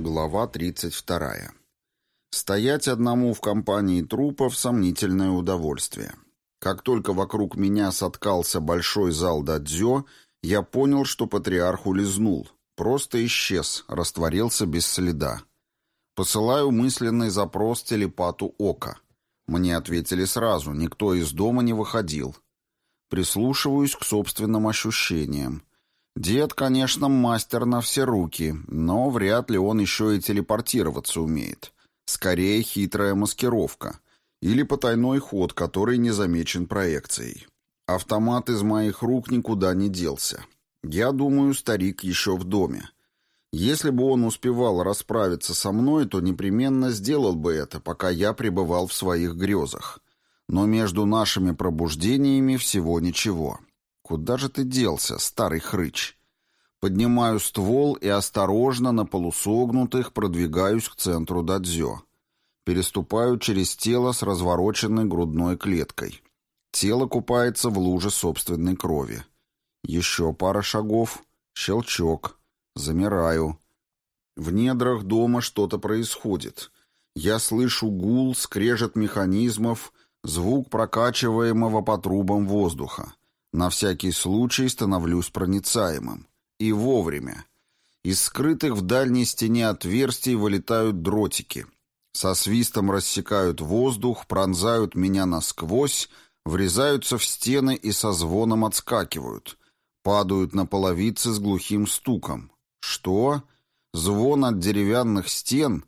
Глава 32. Стоять одному в компании трупов – сомнительное удовольствие. Как только вокруг меня соткался большой зал дадзё, я понял, что патриарх улизнул. Просто исчез, растворился без следа. Посылаю мысленный запрос телепату Ока. Мне ответили сразу, никто из дома не выходил. Прислушиваюсь к собственным ощущениям. Дед, конечно, мастер на все руки, но вряд ли он еще и телепортироваться умеет. Скорее, хитрая маскировка. Или потайной ход, который не замечен проекцией. Автомат из моих рук никуда не делся. Я думаю, старик еще в доме. Если бы он успевал расправиться со мной, то непременно сделал бы это, пока я пребывал в своих грезах. Но между нашими пробуждениями всего ничего. Куда же ты делся, старый хрыч? Поднимаю ствол и осторожно на полусогнутых продвигаюсь к центру дадзё. Переступаю через тело с развороченной грудной клеткой. Тело купается в луже собственной крови. Еще пара шагов. Щелчок. Замираю. В недрах дома что-то происходит. Я слышу гул, скрежет механизмов, звук прокачиваемого по трубам воздуха. На всякий случай становлюсь проницаемым. И вовремя. Из скрытых в дальней стене отверстий вылетают дротики. Со свистом рассекают воздух, пронзают меня насквозь, врезаются в стены и со звоном отскакивают. Падают на половицы с глухим стуком. Что? Звон от деревянных стен?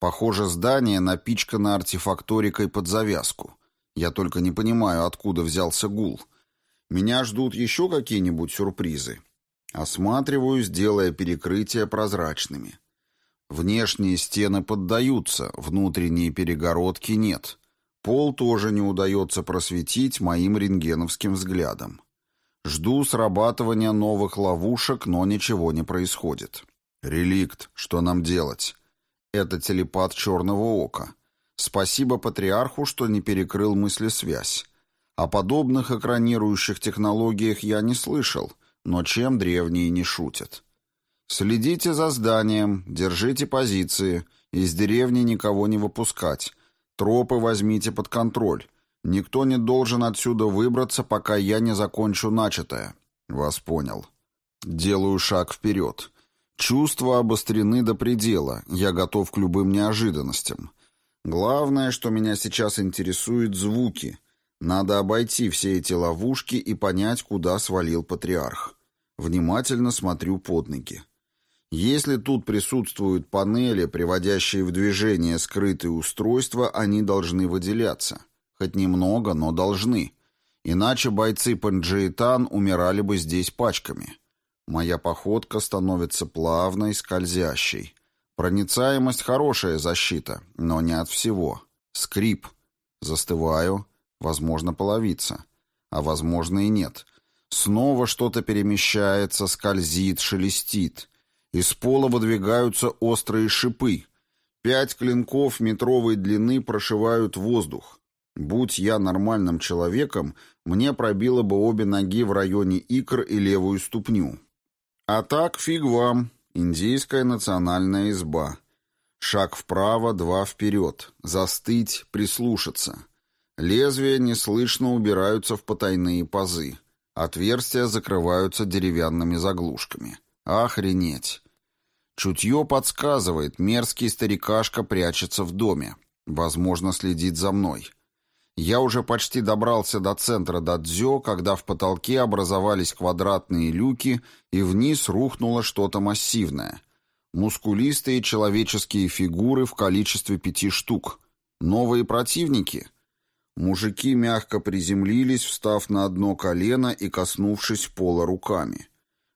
Похоже, здание напичкано артефакторикой под завязку. Я только не понимаю, откуда взялся гул. Меня ждут еще какие-нибудь сюрпризы. Осматриваюсь, делая перекрытия прозрачными. Внешние стены поддаются, внутренние перегородки нет. Пол тоже не удается просветить моим рентгеновским взглядом. Жду срабатывания новых ловушек, но ничего не происходит. Реликт, что нам делать? Это телепат черного ока. Спасибо патриарху, что не перекрыл мыслесвязь. О подобных экранирующих технологиях я не слышал, но чем древние не шутят. Следите за зданием, держите позиции, из деревни никого не выпускать, тропы возьмите под контроль. Никто не должен отсюда выбраться, пока я не закончу начатое. Вас понял. Делаю шаг вперед. Чувства обострены до предела, я готов к любым неожиданностям. Главное, что меня сейчас интересует звуки — надо обойти все эти ловушки и понять, куда свалил патриарх. Внимательно смотрю под ноги. Если тут присутствуют панели, приводящие в движение скрытые устройства, они должны выделяться. Хоть немного, но должны. Иначе бойцы Панджиэтан умирали бы здесь пачками. Моя походка становится плавной, скользящей. Проницаемость — хорошая защита, но не от всего. Скрип. Застываю, Возможно, половица. А возможно и нет. Снова что-то перемещается, скользит, шелестит. Из пола выдвигаются острые шипы. Пять клинков метровой длины прошивают воздух. Будь я нормальным человеком, мне пробило бы обе ноги в районе икр и левую ступню. А так фиг вам. Индийская национальная изба. Шаг вправо, два вперед. Застыть, прислушаться. Лезвия неслышно убираются в потайные пазы. Отверстия закрываются деревянными заглушками. Охренеть! Чутье подсказывает, мерзкий старикашка прячется в доме. Возможно, следит за мной. Я уже почти добрался до центра дадзё, когда в потолке образовались квадратные люки, и вниз рухнуло что-то массивное. Мускулистые человеческие фигуры в количестве пяти штук. Новые противники — Мужики мягко приземлились, встав на одно колено и коснувшись пола руками.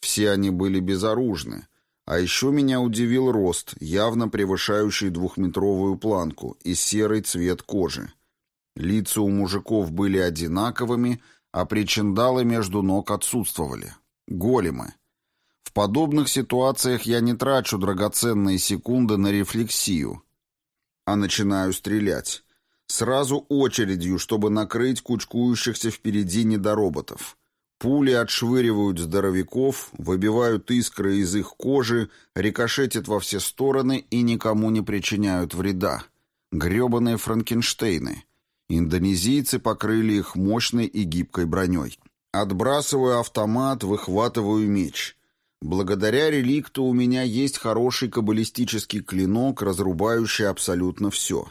Все они были безоружны. А еще меня удивил рост, явно превышающий двухметровую планку, и серый цвет кожи. Лица у мужиков были одинаковыми, а причиндалы между ног отсутствовали. Големы. В подобных ситуациях я не трачу драгоценные секунды на рефлексию, а начинаю стрелять. Сразу очередью, чтобы накрыть кучкующихся впереди недороботов. Пули отшвыривают здоровяков, выбивают искры из их кожи, рикошетят во все стороны и никому не причиняют вреда. Гребаные Франкенштейны. Индонезийцы покрыли их мощной и гибкой броней. Отбрасываю автомат, выхватываю меч. Благодаря реликту у меня есть хороший каббалистический клинок, разрубающий абсолютно все.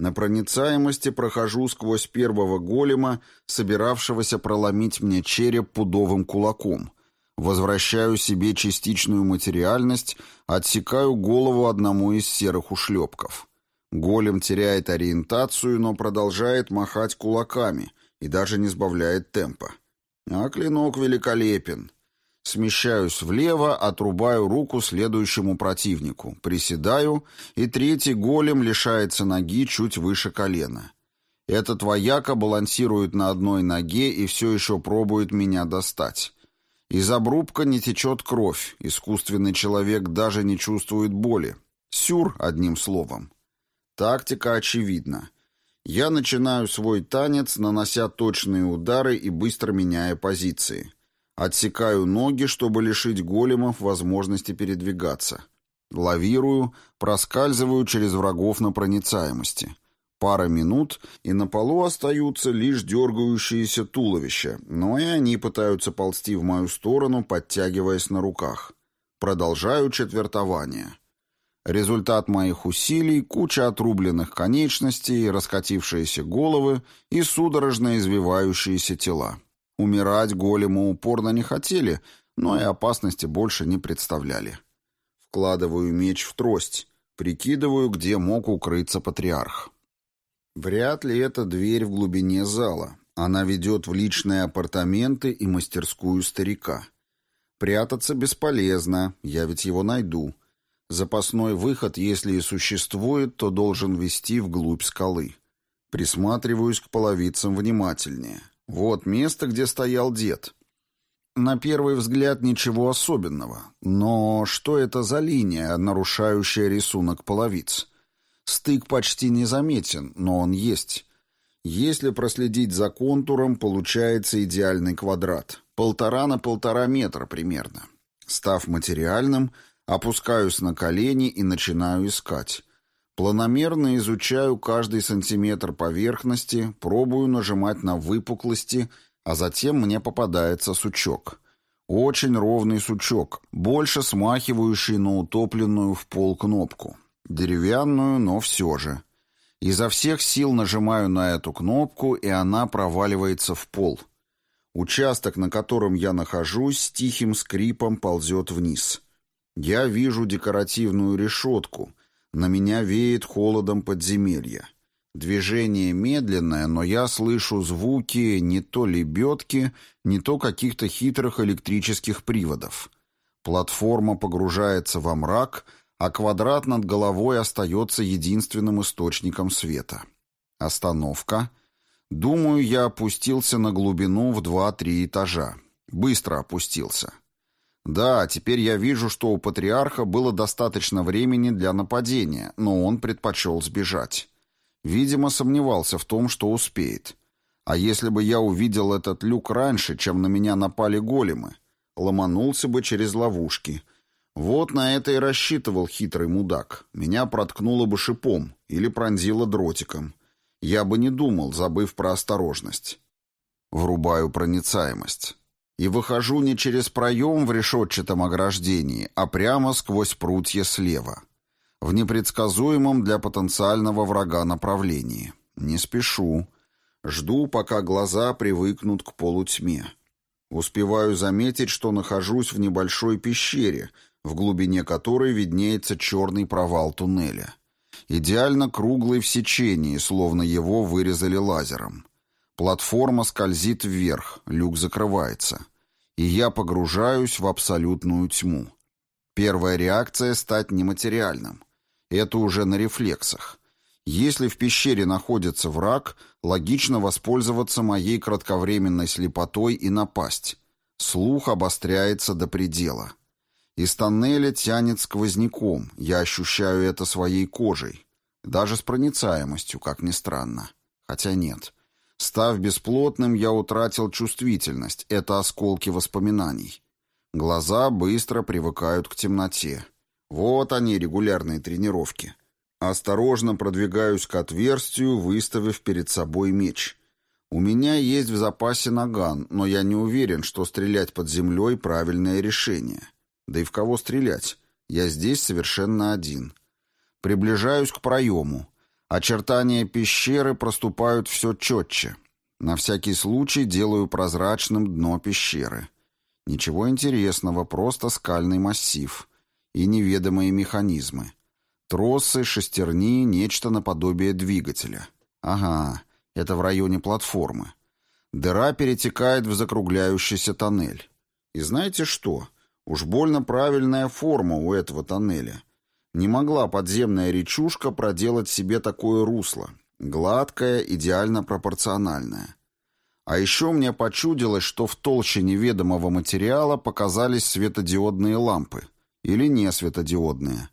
На проницаемости прохожу сквозь первого голема, собиравшегося проломить мне череп пудовым кулаком. Возвращаю себе частичную материальность, отсекаю голову одному из серых ушлепков. Голем теряет ориентацию, но продолжает махать кулаками и даже не сбавляет темпа. А клинок великолепен. Смещаюсь влево, отрубаю руку следующему противнику, приседаю, и третий голем лишается ноги чуть выше колена. Этот вояка балансирует на одной ноге и все еще пробует меня достать. Из обрубка не течет кровь, искусственный человек даже не чувствует боли. Сюр, одним словом. Тактика очевидна. Я начинаю свой танец, нанося точные удары и быстро меняя позиции. Отсекаю ноги, чтобы лишить големов возможности передвигаться. Лавирую, проскальзываю через врагов на проницаемости. Пара минут, и на полу остаются лишь дергающиеся туловища, но и они пытаются ползти в мою сторону, подтягиваясь на руках. Продолжаю четвертование. Результат моих усилий — куча отрубленных конечностей, раскатившиеся головы и судорожно извивающиеся тела. Умирать голему упорно не хотели, но и опасности больше не представляли. Вкладываю меч в трость, прикидываю, где мог укрыться патриарх. Вряд ли это дверь в глубине зала. Она ведет в личные апартаменты и мастерскую старика. Прятаться бесполезно, я ведь его найду. Запасной выход, если и существует, то должен вести вглубь скалы. Присматриваюсь к половицам внимательнее. Вот место, где стоял дед. На первый взгляд ничего особенного. Но что это за линия, нарушающая рисунок половиц? Стык почти незаметен, но он есть. Если проследить за контуром, получается идеальный квадрат. Полтора на полтора метра примерно. Став материальным, опускаюсь на колени и начинаю искать. Планомерно изучаю каждый сантиметр поверхности, пробую нажимать на выпуклости, а затем мне попадается сучок. Очень ровный сучок, больше смахивающий на утопленную в пол кнопку. Деревянную, но все же. Изо всех сил нажимаю на эту кнопку, и она проваливается в пол. Участок, на котором я нахожусь, с тихим скрипом ползет вниз. Я вижу декоративную решетку — на меня веет холодом подземелья. Движение медленное, но я слышу звуки не то лебедки, не то каких-то хитрых электрических приводов. Платформа погружается во мрак, а квадрат над головой остается единственным источником света. Остановка. Думаю, я опустился на глубину в два-три этажа. Быстро опустился. Да, теперь я вижу, что у патриарха было достаточно времени для нападения, но он предпочел сбежать. Видимо, сомневался в том, что успеет. А если бы я увидел этот люк раньше, чем на меня напали големы, ломанулся бы через ловушки. Вот на это и рассчитывал хитрый мудак. Меня проткнуло бы шипом или пронзило дротиком. Я бы не думал, забыв про осторожность. Врубаю проницаемость и выхожу не через проем в решетчатом ограждении, а прямо сквозь прутья слева. В непредсказуемом для потенциального врага направлении. Не спешу. Жду, пока глаза привыкнут к полутьме. Успеваю заметить, что нахожусь в небольшой пещере, в глубине которой виднеется черный провал туннеля. Идеально круглый в сечении, словно его вырезали лазером. Платформа скользит вверх, люк закрывается и я погружаюсь в абсолютную тьму. Первая реакция — стать нематериальным. Это уже на рефлексах. Если в пещере находится враг, логично воспользоваться моей кратковременной слепотой и напасть. Слух обостряется до предела. Из тоннеля тянет сквозняком, я ощущаю это своей кожей. Даже с проницаемостью, как ни странно. Хотя нет. Став бесплотным, я утратил чувствительность, это осколки воспоминаний. Глаза быстро привыкают к темноте. Вот они, регулярные тренировки. Осторожно продвигаюсь к отверстию, выставив перед собой меч. У меня есть в запасе наган, но я не уверен, что стрелять под землей — правильное решение. Да и в кого стрелять? Я здесь совершенно один. Приближаюсь к проему. Очертания пещеры проступают все четче. На всякий случай делаю прозрачным дно пещеры. Ничего интересного, просто скальный массив. И неведомые механизмы. Тросы, шестерни, нечто наподобие двигателя. Ага, это в районе платформы. Дыра перетекает в закругляющийся тоннель. И знаете что? Уж больно правильная форма у этого тоннеля. Не могла подземная речушка проделать себе такое русло. Гладкое, идеально пропорциональное. А еще мне почудилось, что в толще неведомого материала показались светодиодные лампы. Или не светодиодные.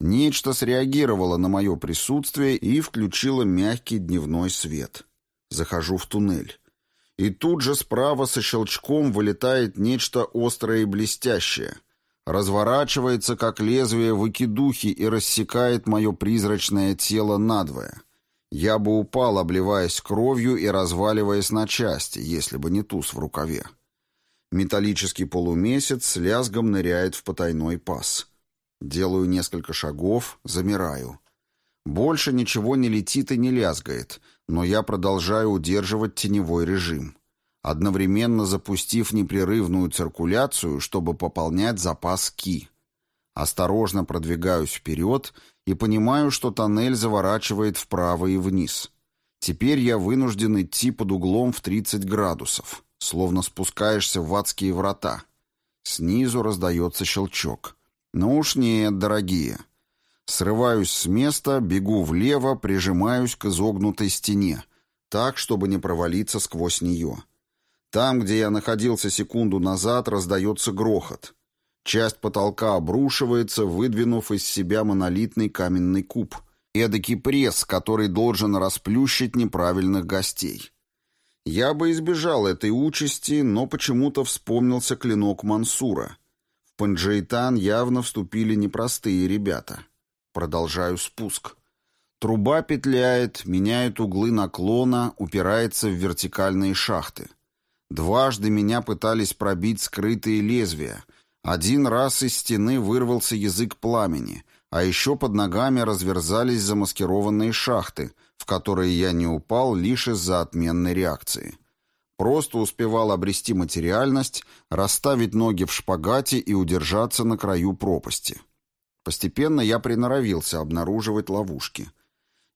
Нечто среагировало на мое присутствие и включило мягкий дневной свет. Захожу в туннель. И тут же справа со щелчком вылетает нечто острое и блестящее — разворачивается, как лезвие выкидухи, и рассекает мое призрачное тело надвое. Я бы упал, обливаясь кровью и разваливаясь на части, если бы не туз в рукаве. Металлический полумесяц с лязгом ныряет в потайной паз. Делаю несколько шагов, замираю. Больше ничего не летит и не лязгает, но я продолжаю удерживать теневой режим одновременно запустив непрерывную циркуляцию, чтобы пополнять запас ки. Осторожно продвигаюсь вперед и понимаю, что тоннель заворачивает вправо и вниз. Теперь я вынужден идти под углом в 30 градусов, словно спускаешься в адские врата. Снизу раздается щелчок. Ну уж нет, дорогие. Срываюсь с места, бегу влево, прижимаюсь к изогнутой стене, так, чтобы не провалиться сквозь нее. Там, где я находился секунду назад, раздается грохот. Часть потолка обрушивается, выдвинув из себя монолитный каменный куб. Эдакий пресс, который должен расплющить неправильных гостей. Я бы избежал этой участи, но почему-то вспомнился клинок Мансура. В Панджейтан явно вступили непростые ребята. Продолжаю спуск. Труба петляет, меняет углы наклона, упирается в вертикальные шахты. Дважды меня пытались пробить скрытые лезвия. Один раз из стены вырвался язык пламени, а еще под ногами разверзались замаскированные шахты, в которые я не упал лишь из-за отменной реакции. Просто успевал обрести материальность, расставить ноги в шпагате и удержаться на краю пропасти. Постепенно я приноровился обнаруживать ловушки.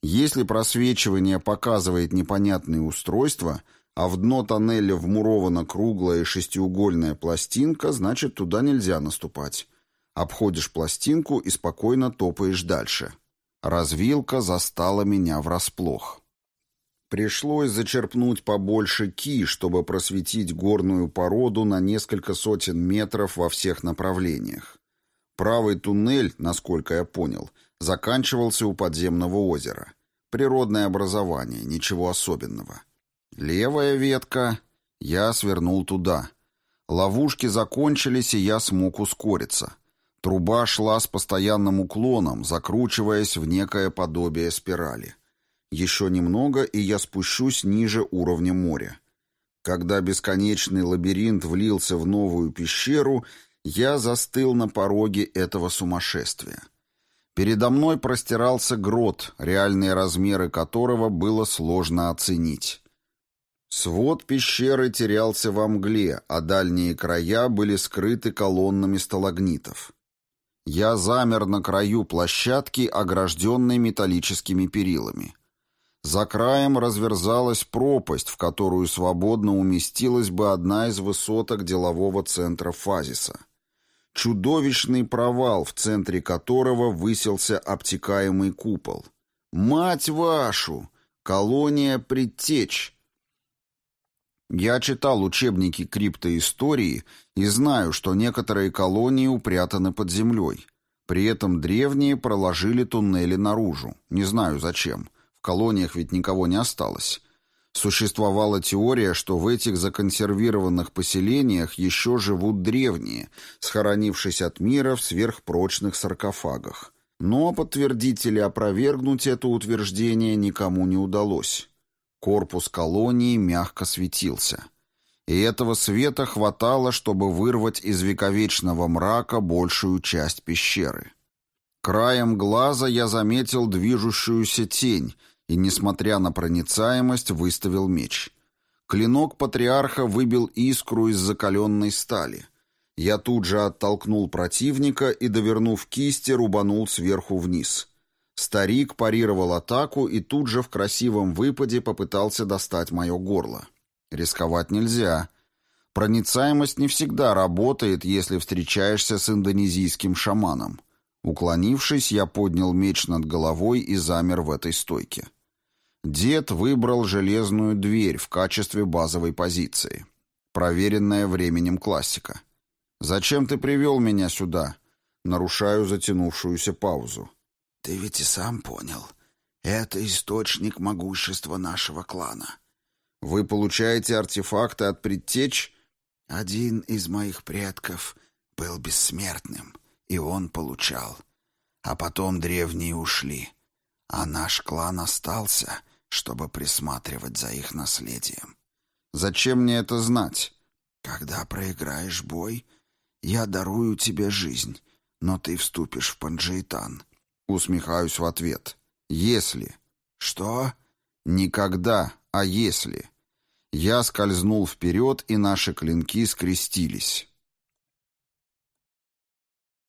Если просвечивание показывает непонятные устройства — а в дно тоннеля вмурована круглая шестиугольная пластинка, значит, туда нельзя наступать. Обходишь пластинку и спокойно топаешь дальше. Развилка застала меня врасплох. Пришлось зачерпнуть побольше ки, чтобы просветить горную породу на несколько сотен метров во всех направлениях. Правый туннель, насколько я понял, заканчивался у подземного озера. Природное образование, ничего особенного. Левая ветка. Я свернул туда. Ловушки закончились, и я смог ускориться. Труба шла с постоянным уклоном, закручиваясь в некое подобие спирали. Еще немного, и я спущусь ниже уровня моря. Когда бесконечный лабиринт влился в новую пещеру, я застыл на пороге этого сумасшествия. Передо мной простирался грот, реальные размеры которого было сложно оценить. Свод пещеры терялся во мгле, а дальние края были скрыты колоннами сталагнитов. Я замер на краю площадки, огражденной металлическими перилами. За краем разверзалась пропасть, в которую свободно уместилась бы одна из высоток делового центра Фазиса. Чудовищный провал, в центре которого высился обтекаемый купол. «Мать вашу! Колония предтеч!» Я читал учебники криптоистории и знаю, что некоторые колонии упрятаны под землей. При этом древние проложили туннели наружу. Не знаю зачем. В колониях ведь никого не осталось. Существовала теория, что в этих законсервированных поселениях еще живут древние, схоронившись от мира в сверхпрочных саркофагах. Но подтвердить или опровергнуть это утверждение никому не удалось. Корпус колонии мягко светился. И этого света хватало, чтобы вырвать из вековечного мрака большую часть пещеры. Краем глаза я заметил движущуюся тень — и, несмотря на проницаемость, выставил меч. Клинок патриарха выбил искру из закаленной стали. Я тут же оттолкнул противника и, довернув кисти, рубанул сверху вниз. Старик парировал атаку и тут же в красивом выпаде попытался достать мое горло. Рисковать нельзя. Проницаемость не всегда работает, если встречаешься с индонезийским шаманом. Уклонившись, я поднял меч над головой и замер в этой стойке. Дед выбрал железную дверь в качестве базовой позиции. Проверенная временем классика. «Зачем ты привел меня сюда?» Нарушаю затянувшуюся паузу. «Ты ведь и сам понял. Это источник могущества нашего клана». «Вы получаете артефакты от предтеч?» «Один из моих предков был бессмертным, и он получал. А потом древние ушли, а наш клан остался, чтобы присматривать за их наследием. Зачем мне это знать? Когда проиграешь бой, я дарую тебе жизнь, но ты вступишь в Панджейтан. Усмехаюсь в ответ. Если. Что? Никогда, а если. Я скользнул вперед, и наши клинки скрестились.